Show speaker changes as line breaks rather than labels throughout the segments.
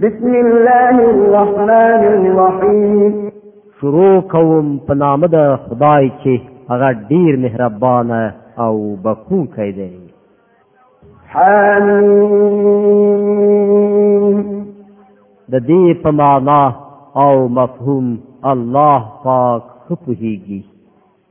بسم الله الرحمن الرحیم
شروع کوم په نام د خدای چې هغه ډیر مهربان او بخښونکی دی
حمیم
د دې په معنا او مفهوم الله پاک خپوهیږي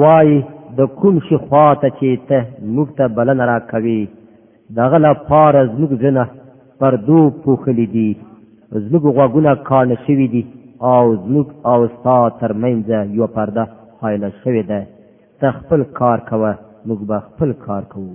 وای د کوم شي خواته چې ته موږ ته بلنه را کوي دغه لا پاره زموږ زنه پردو پوښلې دي زموږ غوږونه کانه شوي دي او زموږ او ستا ترمنځ یو پرده خایله شوې ده ته خپل کار کوه موږ به خپل کار کوو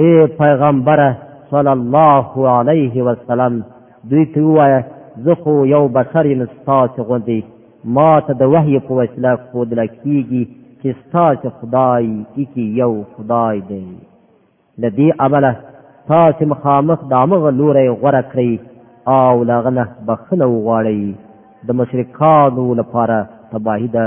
اے پیغمبره صلی الله علیه وسلم دوی ته وایه زه خو یو بشر یم ستاسو غوندې ما ته د وحی په وسیله ښودل کیږي چې ستاسو خدای یکی یو خدای دی له دې امله تاسو مخامخ د هغه لوري غوره کړئ او لغه نه بخنه وغواړئ د مشرکانو لپاره تباهی ده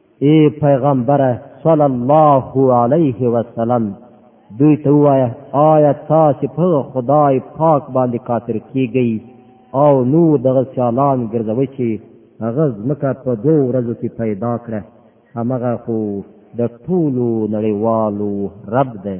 ای پیغمبر صلی الله علیه وسلم دوی ته وایه آیا تاسو په خدای پاک باندې کافر کیږئ او نو دغه سیالان ګرځوي چې هغه ځمکه په دوه ورځو کې پیدا کړه همغه خو د ټولو نړیوالو رب دی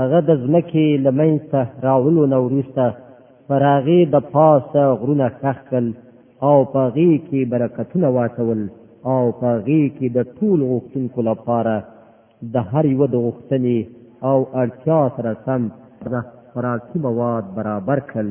هغه د ځمکې له منځته راولو نه وروسته پر هغې د پاسه غرونه ښخ کړل او په هغې کې برکتونه واچول او په هغې کې د ټول غوښتونکو لپاره د هر یوه د غوښتنې او اړتیا سره سم د خوراکي مواد برابر کړل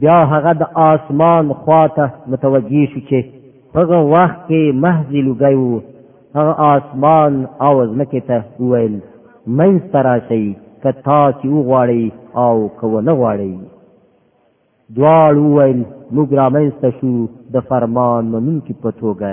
بیا هغه د آسمان خواته متوجه شو چې هغه وخت کې محضی لګی وو هغه آسمان او ځمکې ته وویل منځ ته راشئ که تاسو وغواړئ او که ونه غواړئ دواړو وویل موږ رامنځته شو د فرمان منونکي په توګه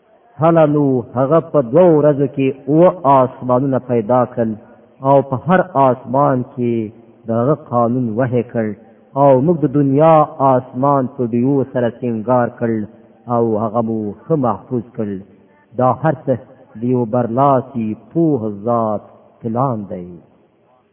هله نو هغه په دوه ورځو کې او آسمانونه پیدا کړ او په هر آسمان کې دغه قانون وه کړ او موږ د دنیا آسمان په دیو سره سنگار کړ او هغه مو ښه محفوظ کړ دا هر څه دیو برلاسی پوه ذات پلان دی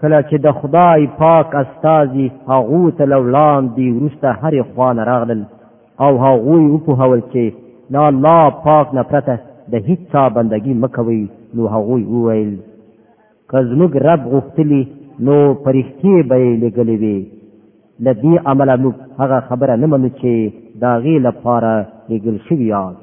کله چې د خدای پاک استازي هغو ته له وړاندې وروسته هرې خوا نه راغلل او هغوی وپوهول چې له الله پاک نه پرته د هیڅ چا بندګي مه کوئ نو هغوی وویل که زموږ رب غوښتلي نو پرښتې به یې لېږلې وي له دې امله موږ هغه خبره نه منو چې د هغې لپاره
لېږل شوي یاست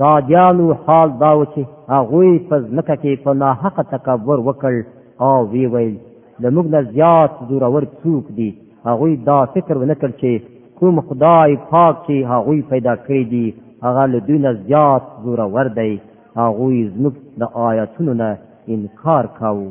دا دیانو حال دا و چې هغوی په ځمکه کې په ناحقه تکبر وکړ او وی ویل د موږ نه زیات زورور څوک دي هغوی دا فکر ونه کړ چې کوم خدای پاک چې هغوی پیدا کړی دي هغه له دوی نه زیات زورور دی هغوی زموږ د آیاتونو نه انکار کاوه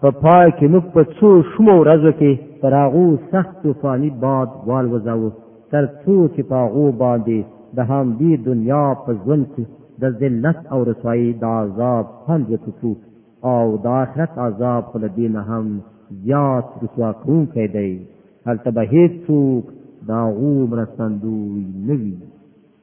په پای کې موږ په څو شومو ورځو کې پر هغو سخت طوفاني باد والوځاوه تر څو چې په هغو باندې د همدې دنیا په ژوند کې د ذلت او رسوایۍ د عذاب خوند وڅکو او د آخرت عذاب خو له دې نه هم زیات رسوا کوونکی دی هلته به هېڅوک د هغو مرستندوی نه وي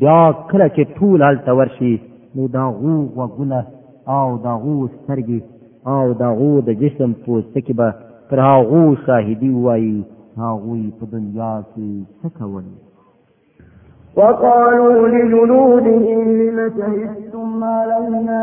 بیا کله چې ټول هلته ورشي نو د هغو غوږونه او د هغو سترګې او د هغو د جسم پوستکي به پر هغو شاهدي ووایي هغوی په دنیا کې څه کول
وقالوا لجنودهم لم شهدتم علينا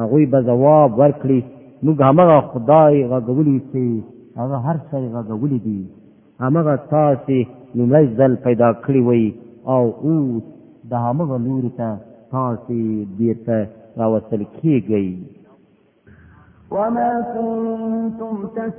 هغوی به ځواب ورکړي موږ همغه خدای غږولي چې هغه هر څه غږولي دي همغه تاسې لومړی ځل پیدا کړی وئ او اوس د همغه لوري ته تاسې بیرته راوستل کیږئ
وما كنتم تس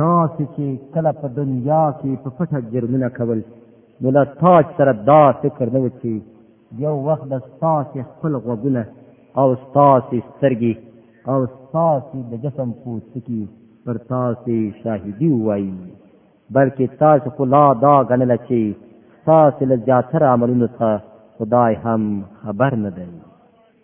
تاسو چې کله په دنیا کې په پټه جرمونه کول نو له تاسو سره دا فکر نه وکړي یو وخت به تاسو خپل غوږونه او تاسو سترګې او تاسو د جسم پوستکی پر تاسو شاهدي وایي بلکې تاسو خو لا دا غنل چې تاسو له زیاتره عملونو څخه خدای هم خبر نه دی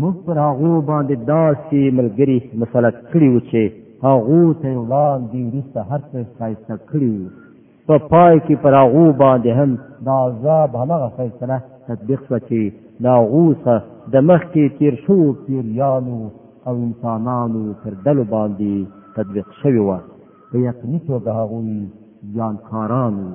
موږ پر هغو باندې داسې ملګري مسلط کړي وو چې هغو ته یې وړاندې وروسته هر څه ښایسته کړي وو په پای کې پر هغو باندې هم د عذاب همغه فیصله تطبیق شوه چې د هغو څخه د مخکې تېر شوو پیریانو او انسانانو پر ډلو باندې تطبیق شوې وه په یقیني توګه هغوی زیانکاران وو